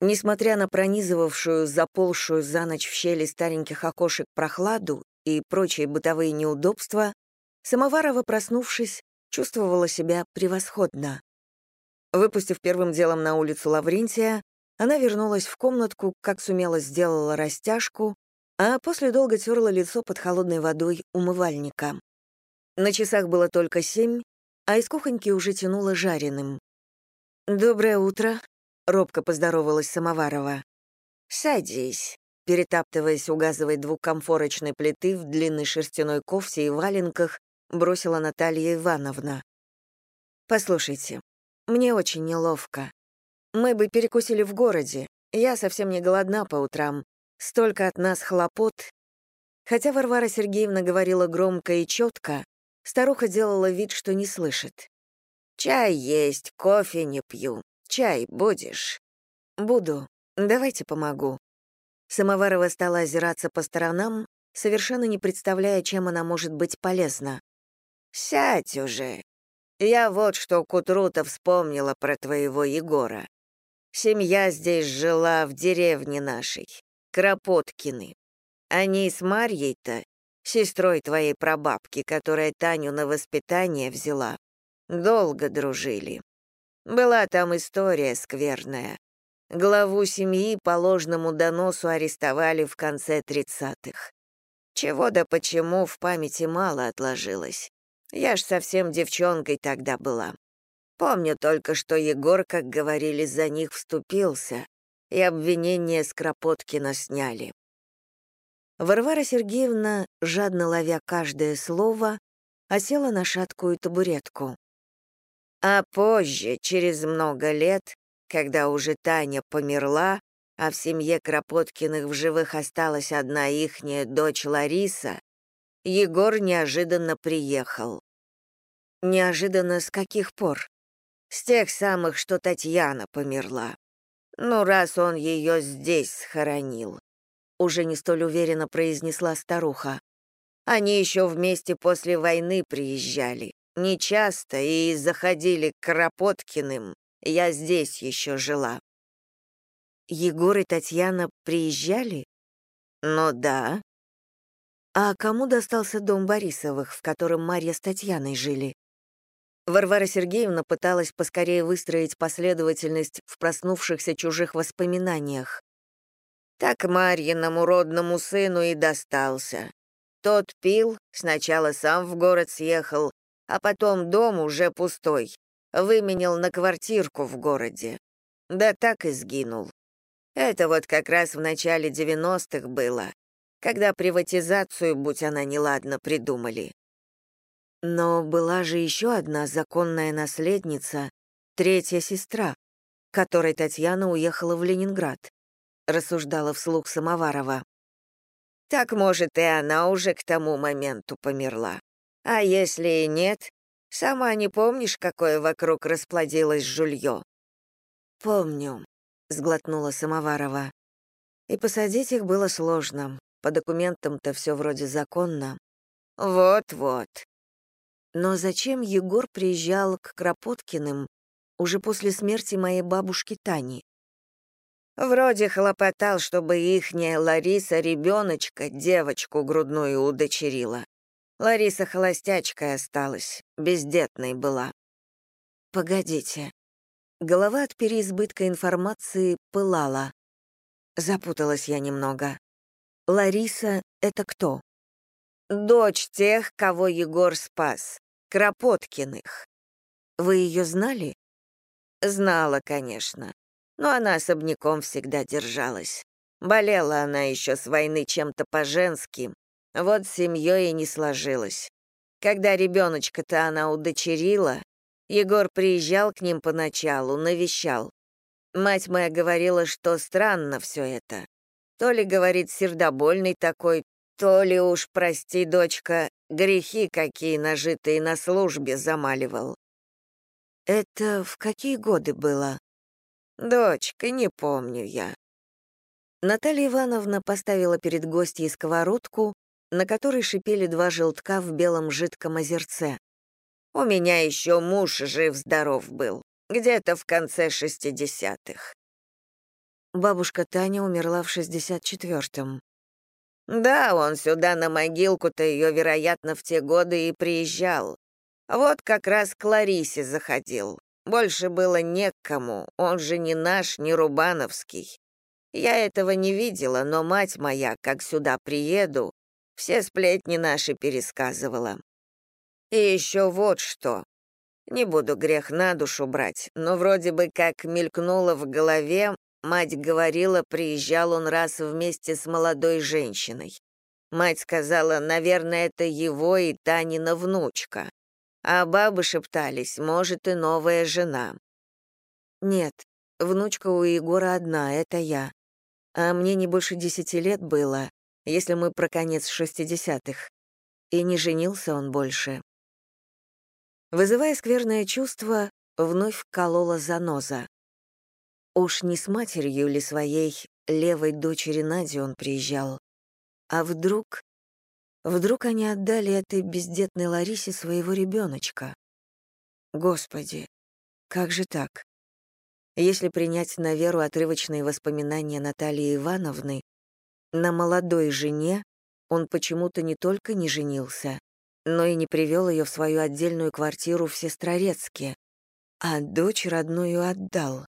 Несмотря на пронизывавшую, заползшую за ночь в щели стареньких окошек прохладу и прочие бытовые неудобства, Самоварова, проснувшись, чувствовала себя превосходно. Выпустив первым делом на улицу Лаврентия, она вернулась в комнатку, как сумела сделала растяжку, а после долго терла лицо под холодной водой умывальника. На часах было только семь, а из кухоньки уже тянуло жареным. «Доброе утро», — робко поздоровалась Самоварова. «Садись», — перетаптываясь у газовой двухкомфорочной плиты в длинной шерстяной кофте и валенках, бросила Наталья Ивановна. «Послушайте, мне очень неловко. Мы бы перекусили в городе. Я совсем не голодна по утрам. Столько от нас хлопот. Хотя Варвара Сергеевна говорила громко и четко, старуха делала вид, что не слышит. «Чай есть, кофе не пью. Чай будешь?» «Буду. Давайте помогу». Самоварова стала озираться по сторонам, совершенно не представляя, чем она может быть полезна. «Сядь уже. Я вот что к утру-то вспомнила про твоего Егора. Семья здесь жила в деревне нашей, Кропоткины. Они с Марьей-то, сестрой твоей прабабки, которая Таню на воспитание взяла, долго дружили. Была там история скверная. Главу семьи по ложному доносу арестовали в конце тридцатых. Чего да почему в памяти мало отложилось. Я ж совсем девчонкой тогда была. Помню только, что Егор, как говорили, за них вступился, и обвинение с сняли. Варвара Сергеевна, жадно ловя каждое слово, осела на шаткую табуретку. А позже, через много лет, когда уже Таня померла, а в семье Кропоткиных в живых осталась одна ихняя дочь Лариса, Егор неожиданно приехал. Неожиданно с каких пор? С тех самых, что Татьяна померла. Ну, раз он ее здесь схоронил. Уже не столь уверенно произнесла старуха. Они еще вместе после войны приезжали. Не часто и заходили к Кропоткиным. Я здесь еще жила. Егор и Татьяна приезжали? Ну да, а кому достался дом Борисовых, в котором Марья с Татьяной жили? Варвара Сергеевна пыталась поскорее выстроить последовательность в проснувшихся чужих воспоминаниях. Так Марьиному родному сыну и достался. Тот пил, сначала сам в город съехал, а потом дом уже пустой, выменял на квартирку в городе. Да так и сгинул. Это вот как раз в начале 90-х было когда приватизацию, будь она неладно, придумали. Но была же еще одна законная наследница, третья сестра, которой Татьяна уехала в Ленинград, рассуждала вслух Самоварова. Так, может, и она уже к тому моменту померла. А если и нет, сама не помнишь, какое вокруг расплодилось жулье? «Помню», — сглотнула Самоварова. «И посадить их было сложно. По документам-то все вроде законно. Вот-вот. Но зачем Егор приезжал к Кропоткиным уже после смерти моей бабушки Тани? Вроде хлопотал, чтобы ихняя Лариса ребеночка, девочку грудную удочерила. Лариса холостячкой осталась, бездетной была. Погодите. Голова от переизбытка информации пылала. Запуталась я немного. Лариса — это кто? Дочь тех, кого Егор спас, Кропоткиных. Вы ее знали? Знала, конечно, но она особняком всегда держалась. Болела она еще с войны чем-то по-женски, вот с семьей и не сложилось. Когда ребеночка-то она удочерила, Егор приезжал к ним поначалу, навещал. Мать моя говорила, что странно все это. То ли, говорит, сердобольный такой, то ли уж, прости, дочка, грехи какие нажитые на службе замаливал. Это в какие годы было? Дочка, не помню я. Наталья Ивановна поставила перед гостьей сковородку, на которой шипели два желтка в белом жидком озерце. «У меня еще муж жив-здоров был, где-то в конце шестидесятых. Бабушка Таня умерла в 64-м. Да, он сюда на могилку-то ее, вероятно, в те годы и приезжал. Вот как раз к Ларисе заходил. Больше было не к кому, он же не наш, не Рубановский. Я этого не видела, но мать моя, как сюда приеду, все сплетни наши пересказывала. И еще вот что. Не буду грех на душу брать, но вроде бы как мелькнуло в голове, мать говорила, приезжал он раз вместе с молодой женщиной. Мать сказала, наверное, это его и Танина внучка. А бабы шептались, может, и новая жена. Нет, внучка у Егора одна, это я. А мне не больше десяти лет было, если мы про конец шестидесятых. И не женился он больше. Вызывая скверное чувство, вновь колола заноза. Уж не с матерью ли своей левой дочери Нади он приезжал. А вдруг Вдруг они отдали этой бездетной Ларисе своего ребеночка? Господи, как же так? Если принять на веру отрывочные воспоминания Натальи Ивановны, на молодой жене он почему-то не только не женился, но и не привел ее в свою отдельную квартиру в Сестрорецке, а дочь родную отдал.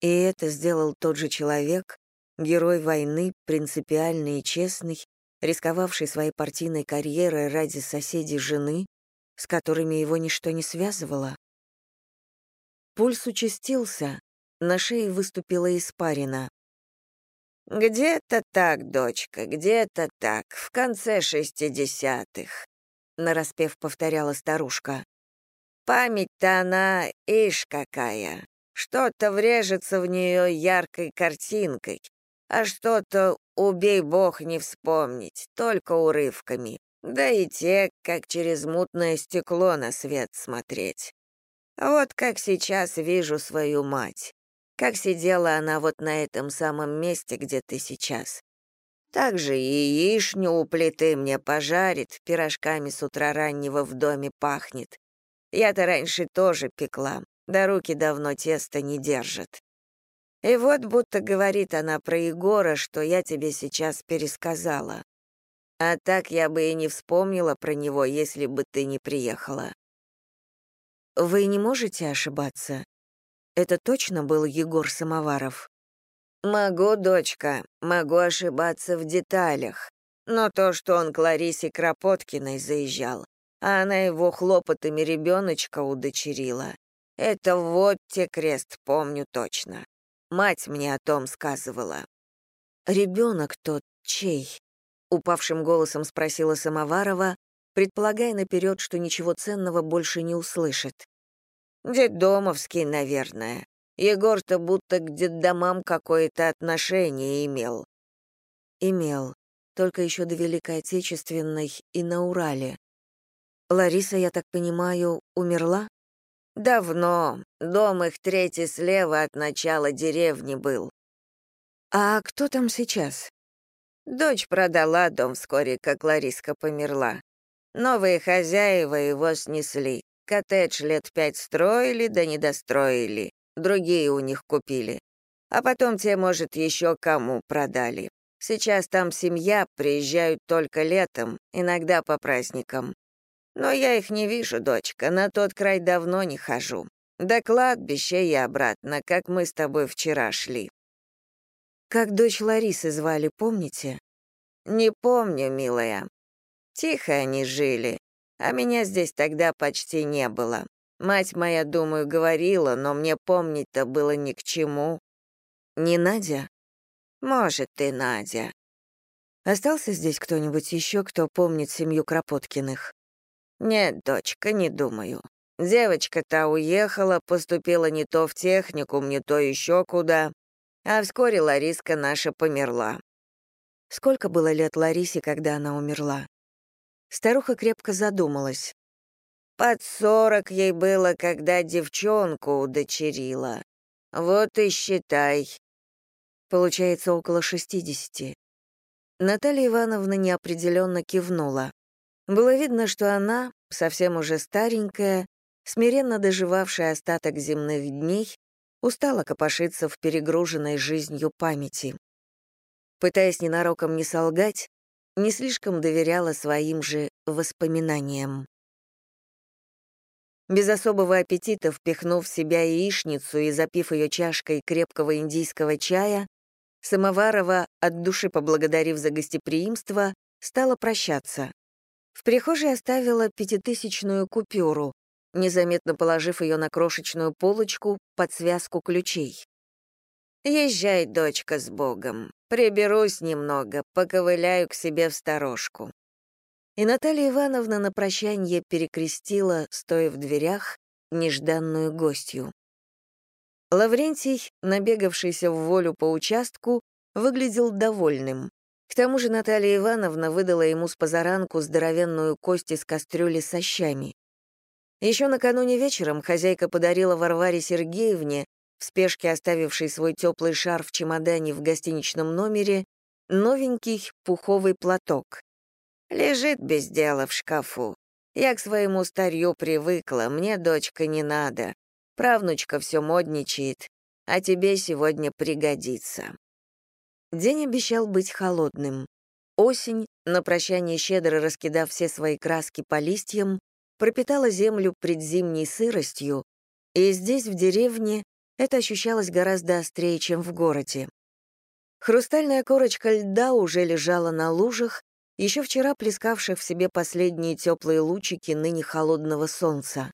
И это сделал тот же человек, герой войны, принципиальный и честный, рисковавший своей партийной карьерой ради соседей жены, с которыми его ничто не связывало. Пульс участился, на шее выступила испарина. «Где-то так, дочка, где-то так, в конце шестидесятых», — нараспев повторяла старушка. «Память-то она, ишь какая, что-то врежется в нее яркой картинкой, а что-то Убей бог не вспомнить, только урывками. Да и те, как через мутное стекло на свет смотреть. Вот как сейчас вижу свою мать. Как сидела она вот на этом самом месте, где ты сейчас. Так же и яичню у плиты мне пожарит, пирожками с утра раннего в доме пахнет. Я-то раньше тоже пекла, да руки давно тесто не держат. И вот будто говорит она про Егора, что я тебе сейчас пересказала. А так я бы и не вспомнила про него, если бы ты не приехала. Вы не можете ошибаться? Это точно был Егор Самоваров? Могу, дочка, могу ошибаться в деталях. Но то, что он к Ларисе Кропоткиной заезжал, а она его хлопотами ребеночка удочерила, это вот те крест, помню точно. Мать мне о том сказывала. Ребенок тот чей? Упавшим голосом спросила Самоварова, предполагая наперед, что ничего ценного больше не услышит. Детдомовский, наверное. Егор-то будто к детдомам какое-то отношение имел. Имел, только еще до Великой Отечественной и на Урале. Лариса, я так понимаю, умерла? Давно. Дом их третий слева от начала деревни был. А кто там сейчас? Дочь продала дом вскоре, как Лариска померла. Новые хозяева его снесли. Коттедж лет пять строили, да не достроили. Другие у них купили. А потом те, может, еще кому продали. Сейчас там семья, приезжают только летом, иногда по праздникам. Но я их не вижу, дочка, на тот край давно не хожу. До кладбища и обратно, как мы с тобой вчера шли. Как дочь Ларисы звали, помните? Не помню, милая. Тихо они жили, а меня здесь тогда почти не было. Мать моя, думаю, говорила, но мне помнить-то было ни к чему. Не Надя? Может, ты Надя. Остался здесь кто-нибудь еще, кто помнит семью Кропоткиных? «Нет, дочка, не думаю. Девочка-то уехала, поступила не то в техникум, не то еще куда. А вскоре Лариска наша померла». Сколько было лет Ларисе, когда она умерла? Старуха крепко задумалась. Под сорок ей было, когда девчонку удочерила. Вот и считай. Получается, около шестидесяти. Наталья Ивановна неопределенно кивнула. Было видно, что она, совсем уже старенькая, смиренно доживавшая остаток земных дней, устала копошиться в перегруженной жизнью памяти. Пытаясь ненароком не солгать, не слишком доверяла своим же воспоминаниям. Без особого аппетита, впихнув в себя яичницу и запив ее чашкой крепкого индийского чая, Самоварова, от души поблагодарив за гостеприимство, стала прощаться. В прихожей оставила пятитысячную купюру, незаметно положив ее на крошечную полочку под связку ключей. «Езжай, дочка, с Богом. Приберусь немного, поковыляю к себе в сторожку». И Наталья Ивановна на прощанье перекрестила, стоя в дверях, нежданную гостью. Лаврентий, набегавшийся в волю по участку, выглядел довольным. К тому же Наталья Ивановна выдала ему с позаранку здоровенную кость из кастрюли со щами. Еще накануне вечером хозяйка подарила Варваре Сергеевне, в спешке оставившей свой теплый шар в чемодане в гостиничном номере, новенький пуховый платок. «Лежит без дела в шкафу. Я к своему старью привыкла, мне, дочка, не надо. Правнучка все модничает, а тебе сегодня пригодится». День обещал быть холодным. Осень, на прощание щедро раскидав все свои краски по листьям, пропитала землю предзимней сыростью, и здесь, в деревне, это ощущалось гораздо острее, чем в городе. Хрустальная корочка льда уже лежала на лужах, еще вчера плескавших в себе последние теплые лучики ныне холодного солнца.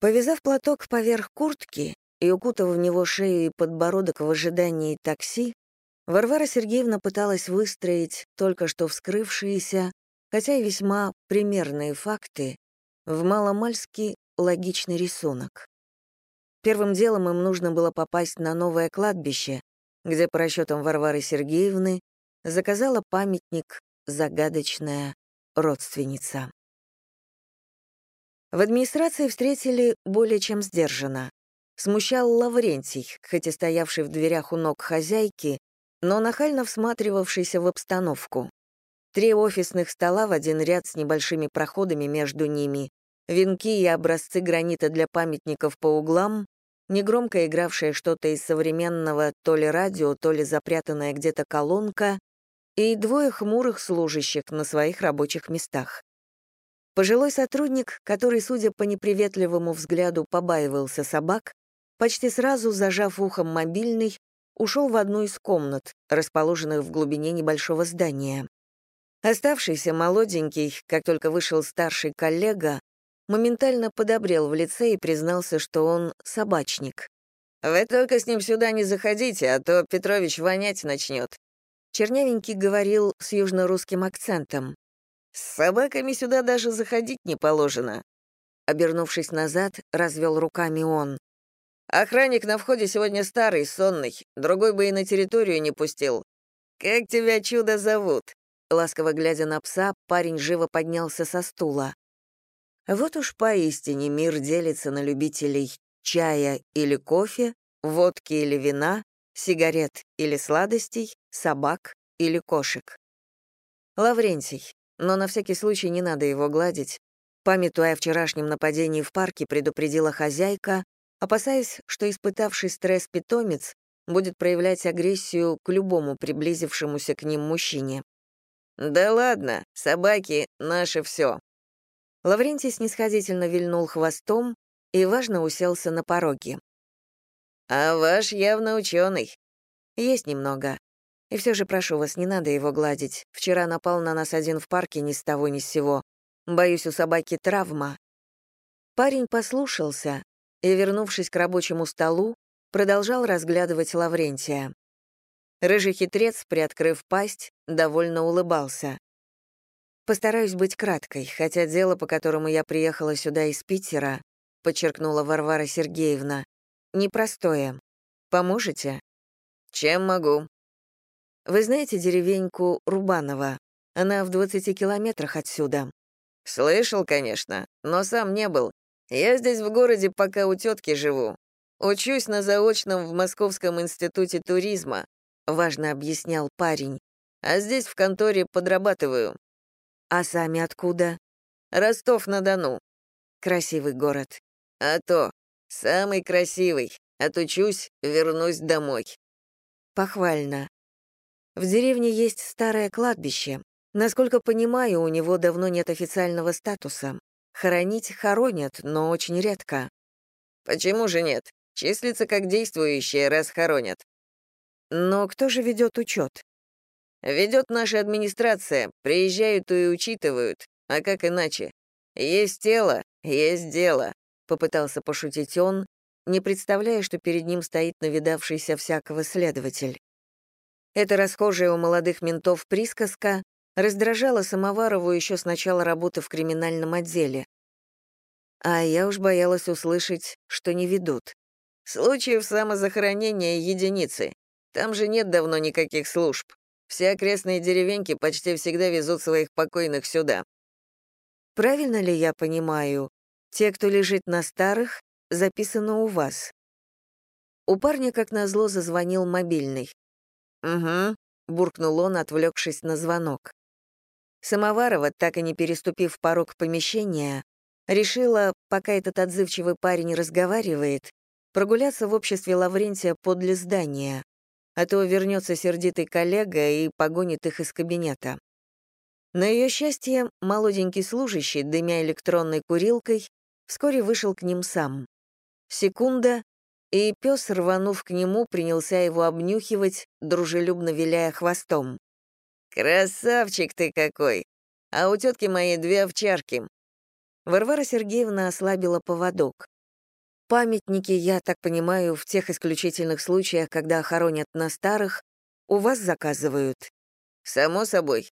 Повязав платок поверх куртки и укутав в него шею и подбородок в ожидании такси, Варвара Сергеевна пыталась выстроить только что вскрывшиеся, хотя и весьма примерные факты, в маломальски логичный рисунок. Первым делом им нужно было попасть на новое кладбище, где, по расчетам Варвары Сергеевны, заказала памятник загадочная родственница. В администрации встретили более чем сдержанно. Смущал Лаврентий, хоть и стоявший в дверях у ног хозяйки, но нахально всматривавшийся в обстановку. Три офисных стола в один ряд с небольшими проходами между ними, венки и образцы гранита для памятников по углам, негромко игравшее что-то из современного то ли радио, то ли запрятанная где-то колонка, и двое хмурых служащих на своих рабочих местах. Пожилой сотрудник, который, судя по неприветливому взгляду, побаивался собак, почти сразу, зажав ухом мобильный, ушел в одну из комнат, расположенных в глубине небольшого здания. Оставшийся молоденький, как только вышел старший коллега, моментально подобрел в лице и признался, что он собачник. «Вы только с ним сюда не заходите, а то Петрович вонять начнет», Чернявенький говорил с южно-русским акцентом. С собаками сюда даже заходить не положено. Обернувшись назад, развел руками он. Охранник на входе сегодня старый, сонный, другой бы и на территорию не пустил. Как тебя чудо зовут? Ласково глядя на пса, парень живо поднялся со стула. Вот уж поистине мир делится на любителей чая или кофе, водки или вина, сигарет или сладостей, собак или кошек. Лаврентий, но на всякий случай не надо его гладить. Памятуя о вчерашнем нападении в парке, предупредила хозяйка, опасаясь, что испытавший стресс питомец будет проявлять агрессию к любому приблизившемуся к ним мужчине. «Да ладно, собаки — наше все. Лаврентий снисходительно вильнул хвостом и, важно, уселся на пороге. «А ваш явно ученый. «Есть немного. И все же прошу вас, не надо его гладить. Вчера напал на нас один в парке ни с того ни с сего. Боюсь, у собаки травма». Парень послушался и, вернувшись к рабочему столу, продолжал разглядывать Лаврентия. Рыжий хитрец, приоткрыв пасть, довольно улыбался. «Постараюсь быть краткой, хотя дело, по которому я приехала сюда из Питера», подчеркнула Варвара Сергеевна, непростое. Поможете?» «Чем могу?» Вы знаете деревеньку Рубаново? Она в 20 километрах отсюда». «Слышал, конечно, но сам не был. Я здесь в городе пока у тетки живу. Учусь на заочном в Московском институте туризма», — важно объяснял парень. «А здесь в конторе подрабатываю». «А сами откуда?» «Ростов-на-Дону». «Красивый город». «А то, самый красивый. Отучусь, вернусь домой». Похвально. В деревне есть старое кладбище. Насколько понимаю, у него давно нет официального статуса. Хоронить хоронят, но очень редко. Почему же нет? Числится как действующее, раз хоронят. Но кто же ведет учет? Ведет наша администрация, приезжают и учитывают. А как иначе? Есть тело, есть дело, попытался пошутить он, не представляя, что перед ним стоит навидавшийся всякого следователь. Эта расхожая у молодых ментов присказка раздражала Самоварову еще с начала работы в криминальном отделе. А я уж боялась услышать, что не ведут. Случаев самозахоронения единицы. Там же нет давно никаких служб. Все окрестные деревеньки почти всегда везут своих покойных сюда. Правильно ли я понимаю, те, кто лежит на старых, записаны у вас? У парня, как назло, зазвонил мобильный. «Угу», — буркнул он, отвлекшись на звонок. Самоварова, так и не переступив порог помещения, решила, пока этот отзывчивый парень разговаривает, прогуляться в обществе Лаврентия подле здания, а то вернется сердитый коллега и погонит их из кабинета. На ее счастье, молоденький служащий, дымя электронной курилкой, вскоре вышел к ним сам. Секунда, и пес, рванув к нему, принялся его обнюхивать, дружелюбно виляя хвостом. «Красавчик ты какой! А у тетки моей две овчарки!» Варвара Сергеевна ослабила поводок. Памятники, я так понимаю, в тех исключительных случаях, когда хоронят на старых, у вас заказывают? Само собой.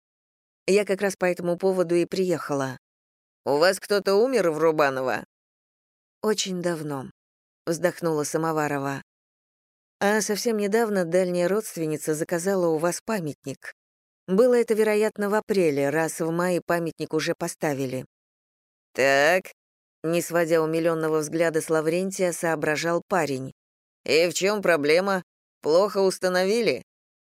Я как раз по этому поводу и приехала. У вас кто-то умер в Рубаново? Очень давно, вздохнула Самоварова. А совсем недавно дальняя родственница заказала у вас памятник. Было это, вероятно, в апреле, раз в мае памятник уже поставили. Так, не сводя умиленного взгляда с Лаврентия, соображал парень. «И в чем проблема? Плохо установили?»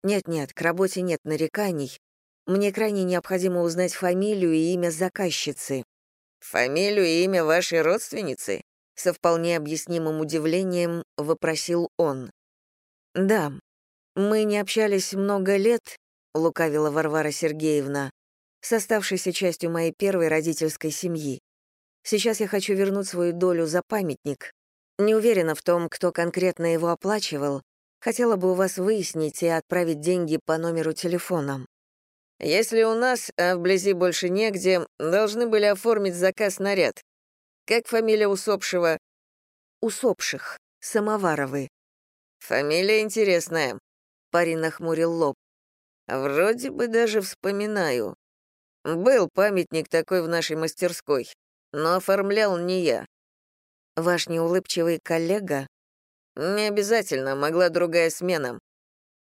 «Нет-нет, к работе нет нареканий. Мне крайне необходимо узнать фамилию и имя заказчицы». «Фамилию и имя вашей родственницы?» Со вполне объяснимым удивлением вопросил он. «Да, мы не общались много лет», — лукавила Варвара Сергеевна, с оставшейся частью моей первой родительской семьи. Сейчас я хочу вернуть свою долю за памятник. Не уверена в том, кто конкретно его оплачивал. Хотела бы у вас выяснить и отправить деньги по номеру телефона. Если у нас, а вблизи больше негде, должны были оформить заказ на ряд. Как фамилия усопшего? Усопших. Самоваровы. Фамилия интересная. Парень нахмурил лоб. Вроде бы даже вспоминаю. Был памятник такой в нашей мастерской но оформлял не я. Ваш неулыбчивый коллега? Не обязательно, могла другая смена.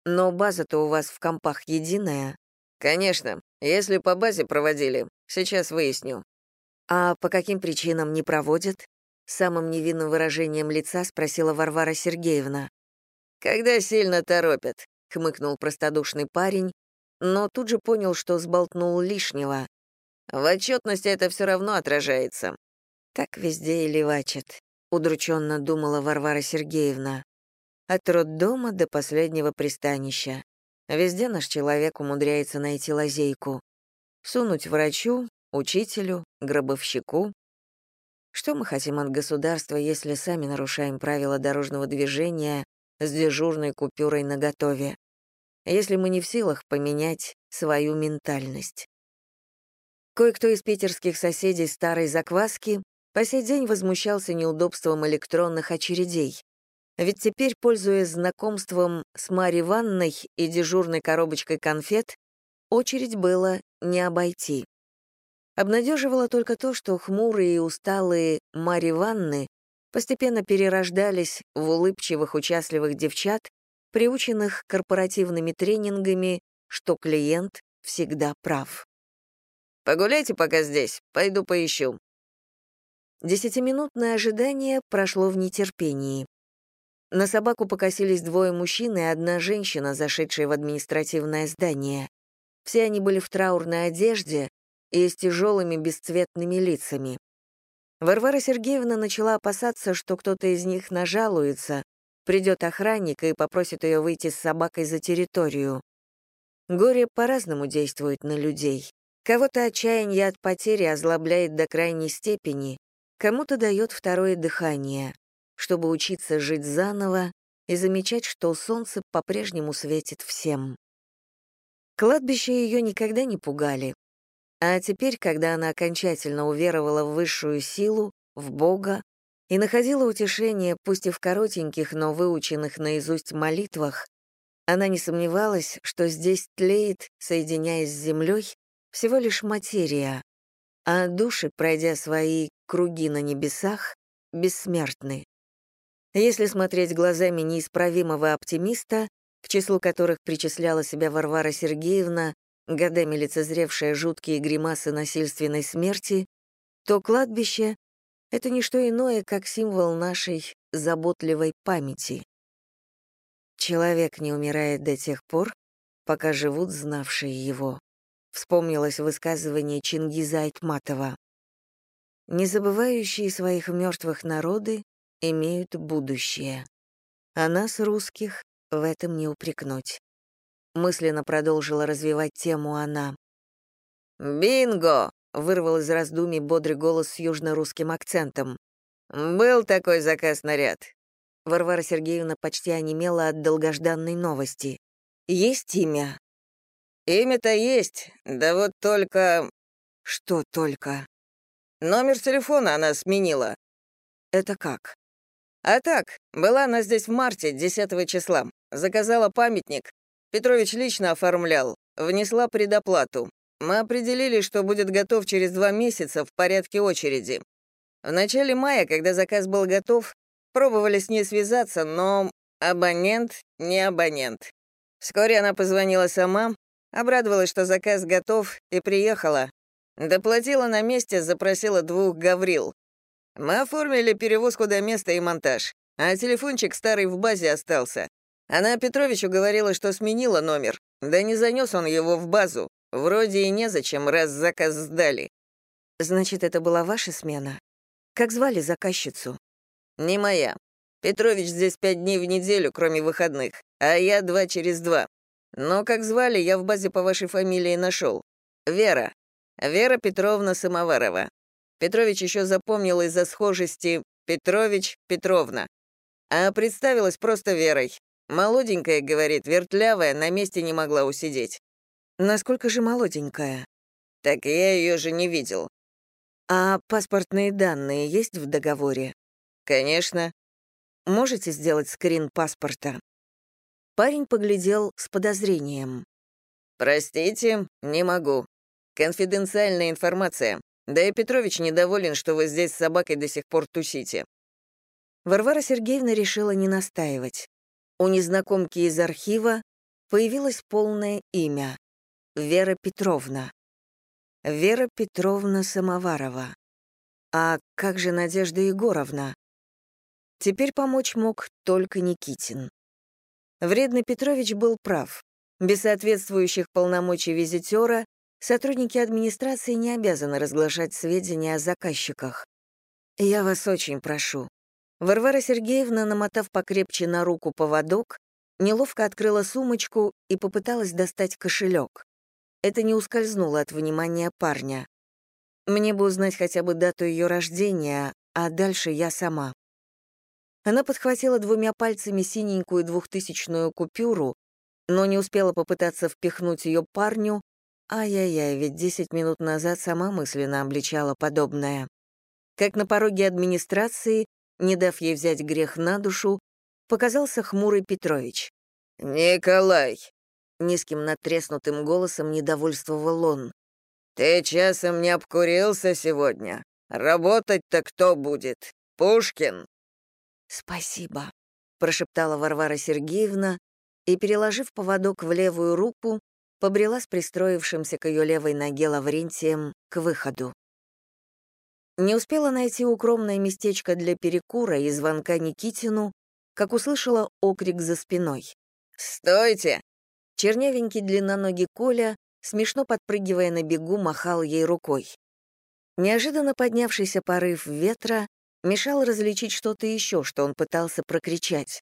Но база-то у вас в компах единая? Конечно, если по базе проводили, сейчас выясню. А по каким причинам не проводят? Самым невинным выражением лица спросила Варвара Сергеевна. «Когда сильно торопят», — хмыкнул простодушный парень, но тут же понял, что сболтнул лишнего. В отчетности это все равно отражается. Так везде и левачат, удрученно думала Варвара Сергеевна. От роддома до последнего пристанища. Везде наш человек умудряется найти лазейку. Сунуть врачу, учителю, гробовщику. Что мы хотим от государства, если сами нарушаем правила дорожного движения с дежурной купюрой наготове? Если мы не в силах поменять свою ментальность? Кое-кто из питерских соседей старой закваски по сей день возмущался неудобством электронных очередей. Ведь теперь, пользуясь знакомством с Марьей Ванной и дежурной коробочкой конфет, очередь было не обойти. Обнадеживало только то, что хмурые и усталые Марьи Ванны постепенно перерождались в улыбчивых, участливых девчат, приученных корпоративными тренингами, что клиент всегда прав. Погуляйте пока здесь, пойду поищу». Десятиминутное ожидание прошло в нетерпении. На собаку покосились двое мужчин и одна женщина, зашедшая в административное здание. Все они были в траурной одежде и с тяжелыми бесцветными лицами. Варвара Сергеевна начала опасаться, что кто-то из них нажалуется, придет охранник и попросит ее выйти с собакой за территорию. Горе по-разному действует на людей. Кого-то отчаяние от потери озлобляет до крайней степени, кому-то дает второе дыхание, чтобы учиться жить заново и замечать, что солнце по-прежнему светит всем. Кладбища ее никогда не пугали. А теперь, когда она окончательно уверовала в высшую силу, в Бога, и находила утешение, пусть и в коротеньких, но выученных наизусть молитвах, она не сомневалась, что здесь тлеет, соединяясь с землей, всего лишь материя, а души, пройдя свои круги на небесах, бессмертны. Если смотреть глазами неисправимого оптимиста, к числу которых причисляла себя Варвара Сергеевна, годами лицезревшая жуткие гримасы насильственной смерти, то кладбище — это не что иное, как символ нашей заботливой памяти. Человек не умирает до тех пор, пока живут знавшие его. Вспомнилось высказывание Чингиза Айтматова. Не забывающие своих мертвых народы имеют будущее. А нас, русских, в этом не упрекнуть. Мысленно продолжила развивать тему она. «Бинго!» — вырвал из раздумий бодрый голос с южно-русским акцентом. «Был такой заказ наряд». Варвара Сергеевна почти онемела от долгожданной новости. «Есть имя?» «Имя-то есть, да вот только...» «Что только?» «Номер телефона она сменила». «Это как?» А так, была она здесь в марте, 10 числа. Заказала памятник. Петрович лично оформлял. Внесла предоплату. Мы определили, что будет готов через два месяца в порядке очереди. В начале мая, когда заказ был готов, пробовали с ней связаться, но абонент не абонент. Вскоре она позвонила сама, обрадовалась, что заказ готов, и приехала. Доплатила на месте, запросила двух Гаврил. Мы оформили перевозку до места и монтаж, а телефончик старый в базе остался. Она Петровичу говорила, что сменила номер, да не занес он его в базу. Вроде и незачем, раз заказ сдали. Значит, это была ваша смена? Как звали заказчицу? Не моя. Петрович здесь пять дней в неделю, кроме выходных, а я два через два. Но как звали, я в базе по вашей фамилии нашел. Вера. Вера Петровна Самоварова. Петрович еще запомнил из-за схожести Петрович Петровна. А представилась просто Верой. Молоденькая, говорит, вертлявая, на месте не могла усидеть. Насколько же молоденькая? Так я ее же не видел. А паспортные данные есть в договоре? Конечно. Можете сделать скрин паспорта? Парень поглядел с подозрением. «Простите, не могу. Конфиденциальная информация. Да и Петрович недоволен, что вы здесь с собакой до сих пор тусите». Варвара Сергеевна решила не настаивать. У незнакомки из архива появилось полное имя — Вера Петровна. Вера Петровна Самоварова. А как же Надежда Егоровна? Теперь помочь мог только Никитин. Вредный Петрович был прав. Без соответствующих полномочий визитера Сотрудники администрации не обязаны разглашать сведения о заказчиках. Я вас очень прошу. Варвара Сергеевна, намотав покрепче на руку поводок, неловко открыла сумочку и попыталась достать кошелек. Это не ускользнуло от внимания парня. Мне бы узнать хотя бы дату ее рождения, а дальше я сама. Она подхватила двумя пальцами синенькую двухтысячную купюру, но не успела попытаться впихнуть ее парню, Ай-яй-яй, ведь десять минут назад сама мысленно обличала подобное. Как на пороге администрации, не дав ей взять грех на душу, показался хмурый Петрович. «Николай!» — низким натреснутым голосом недовольствовал он. «Ты часом не обкурился сегодня? Работать-то кто будет? Пушкин?» «Спасибо», — прошептала Варвара Сергеевна и, переложив поводок в левую руку, побрела с пристроившимся к ее левой ноге Лаврентием к выходу. Не успела найти укромное местечко для перекура и звонка Никитину, как услышала окрик за спиной. «Стойте!» Чернявенький длинноногий Коля, смешно подпрыгивая на бегу, махал ей рукой. Неожиданно поднявшийся порыв ветра мешал различить что-то еще, что он пытался прокричать.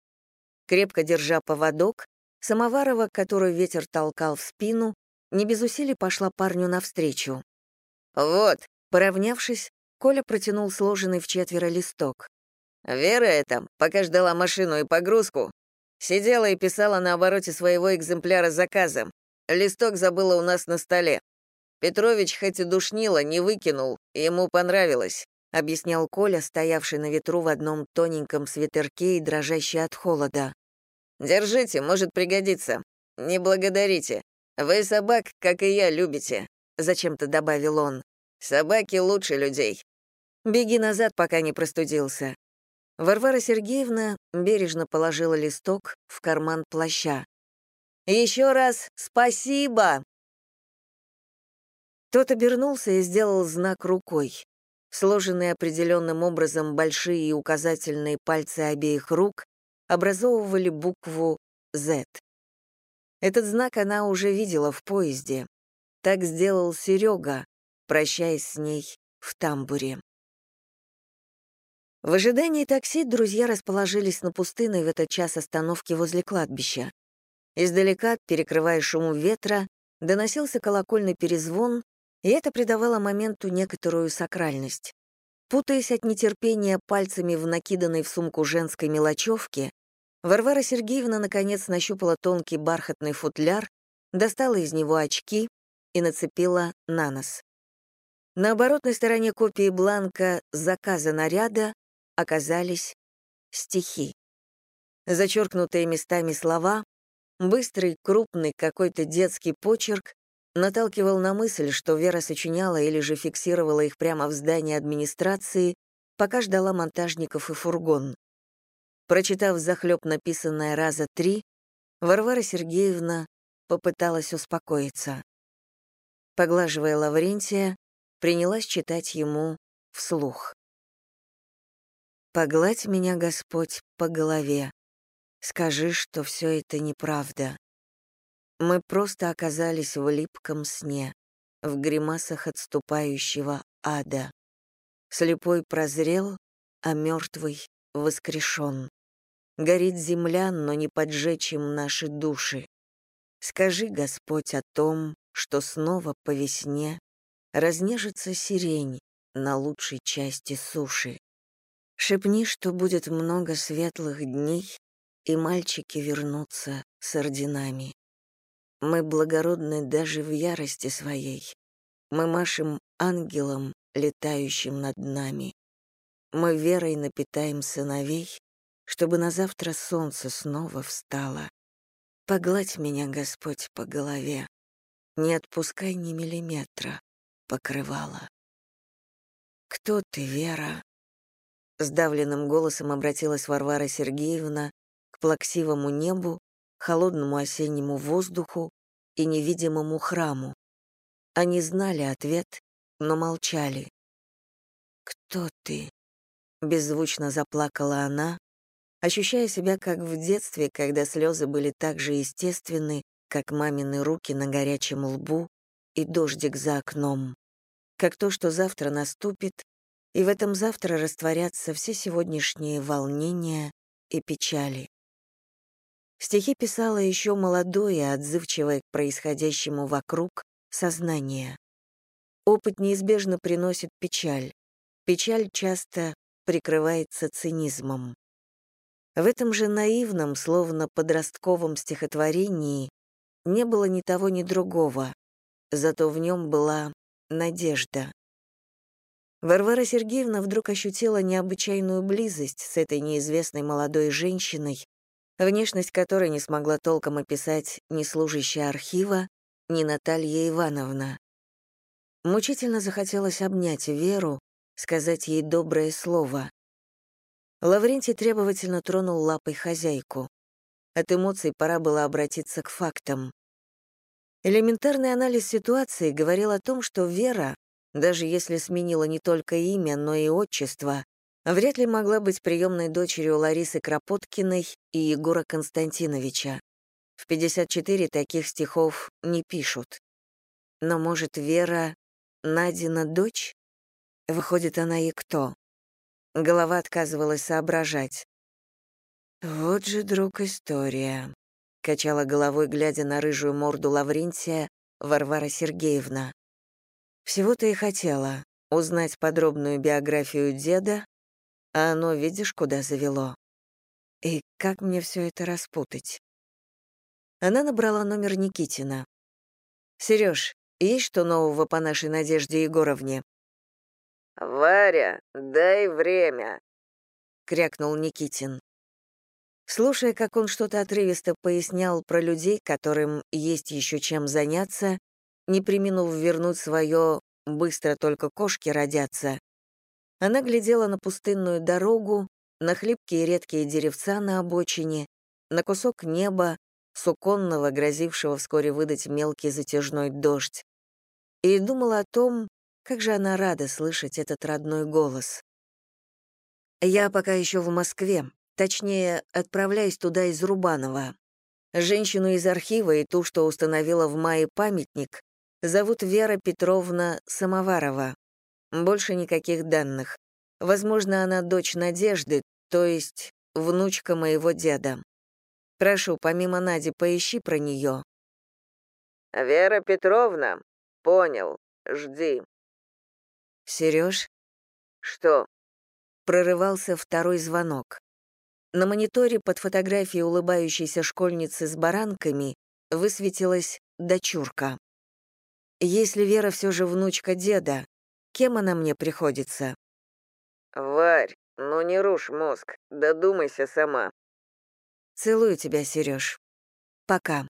Крепко держа поводок, Самоварова, которую ветер толкал в спину, не без усилий пошла парню навстречу. «Вот», поравнявшись, Коля протянул сложенный в четверо листок. «Вера это, пока ждала машину и погрузку, сидела и писала на обороте своего экземпляра заказа. Листок забыла у нас на столе. Петрович хоть и душнило, не выкинул, ему понравилось», объяснял Коля, стоявший на ветру в одном тоненьком свитерке и дрожащий от холода. «Держите, может пригодиться. Не благодарите. Вы собак, как и я, любите», — зачем-то добавил он. «Собаки лучше людей». «Беги назад, пока не простудился». Варвара Сергеевна бережно положила листок в карман плаща. «Еще раз спасибо!» Тот обернулся и сделал знак рукой. Сложенные определенным образом большие и указательные пальцы обеих рук образовывали букву «Z». Этот знак она уже видела в поезде. Так сделал Серега, прощаясь с ней в тамбуре. В ожидании такси друзья расположились на пустынной в этот час остановки возле кладбища. Издалека, перекрывая шум ветра, доносился колокольный перезвон, и это придавало моменту некоторую сакральность. Путаясь от нетерпения пальцами в накиданной в сумку женской мелочевке, Варвара Сергеевна наконец нащупала тонкий бархатный футляр, достала из него очки и нацепила на нос. На оборотной стороне копии бланка заказа наряда оказались стихи. Зачеркнутые местами слова, быстрый, крупный, какой-то детский почерк наталкивал на мысль, что Вера сочиняла или же фиксировала их прямо в здании администрации, пока ждала монтажников и фургон. Прочитав захлеб написанное раза три, Варвара Сергеевна попыталась успокоиться. Поглаживая Лаврентия, принялась читать ему вслух. «Погладь меня, Господь, по голове. Скажи, что все это неправда. Мы просто оказались в липком сне, в гримасах отступающего ада. Слепой прозрел, а мертвый воскрешен. Горит земля, но не поджечь им наши души. Скажи, Господь, о том, что снова по весне разнежится сирень на лучшей части суши. Шепни, что будет много светлых дней, и мальчики вернутся с орденами. Мы благородны даже в ярости своей. Мы машем ангелом, летающим над нами. Мы верой напитаем сыновей, чтобы на завтра солнце снова встало. Погладь меня, Господь, по голове, не отпускай ни миллиметра, покрывала. «Кто ты, Вера?» Сдавленным голосом обратилась Варвара Сергеевна к плаксивому небу, холодному осеннему воздуху и невидимому храму. Они знали ответ, но молчали. «Кто ты?» — беззвучно заплакала она, ощущая себя как в детстве, когда слезы были так же естественны, как мамины руки на горячем лбу и дождик за окном, как то, что завтра наступит, и в этом завтра растворятся все сегодняшние волнения и печали. Стихи писала еще молодое, отзывчивое к происходящему вокруг сознание. Опыт неизбежно приносит печаль. Печаль часто прикрывается цинизмом. В этом же наивном, словно подростковом стихотворении не было ни того, ни другого, зато в нем была надежда. Варвара Сергеевна вдруг ощутила необычайную близость с этой неизвестной молодой женщиной, внешность которой не смогла толком описать ни служащая архива, ни Наталья Ивановна. Мучительно захотелось обнять Веру, сказать ей доброе слово. Лаврентий требовательно тронул лапой хозяйку. От эмоций пора было обратиться к фактам. Элементарный анализ ситуации говорил о том, что Вера, даже если сменила не только имя, но и отчество, вряд ли могла быть приемной дочерью Ларисы Кропоткиной и Егора Константиновича. В 54 таких стихов не пишут. Но, может, Вера — Надина дочь? Выходит, она и кто? Голова отказывалась соображать. «Вот же, друг, история», — качала головой, глядя на рыжую морду Лаврентия, Варвара Сергеевна. «Всего-то и хотела узнать подробную биографию деда, а оно, видишь, куда завело. И как мне все это распутать?» Она набрала номер Никитина. «Серёж, есть что нового по нашей Надежде Егоровне?» «Варя, дай время», — крякнул Никитин. Слушая, как он что-то отрывисто пояснял про людей, которым есть еще чем заняться, не приминув вернуть свое «быстро только кошки родятся», она глядела на пустынную дорогу, на хлипкие редкие деревца на обочине, на кусок неба, суконного, грозившего вскоре выдать мелкий затяжной дождь, и думала о том, как же она рада слышать этот родной голос. «Я пока еще в Москве», Точнее, отправляюсь туда из Рубанова. Женщину из архива и ту, что установила в мае памятник, зовут Вера Петровна Самоварова. Больше никаких данных. Возможно, она дочь Надежды, то есть внучка моего деда. Прошу, помимо Нади, поищи про нее. «Вера Петровна? Понял. Жди». «Сереж?» «Что?» Прорывался второй звонок. На мониторе под фотографией улыбающейся школьницы с баранками высветилась дочурка. Если Вера все же внучка деда, кем она мне приходится? «Варь, ну не рушь мозг, додумайся сама». «Целую тебя, Сереж. Пока».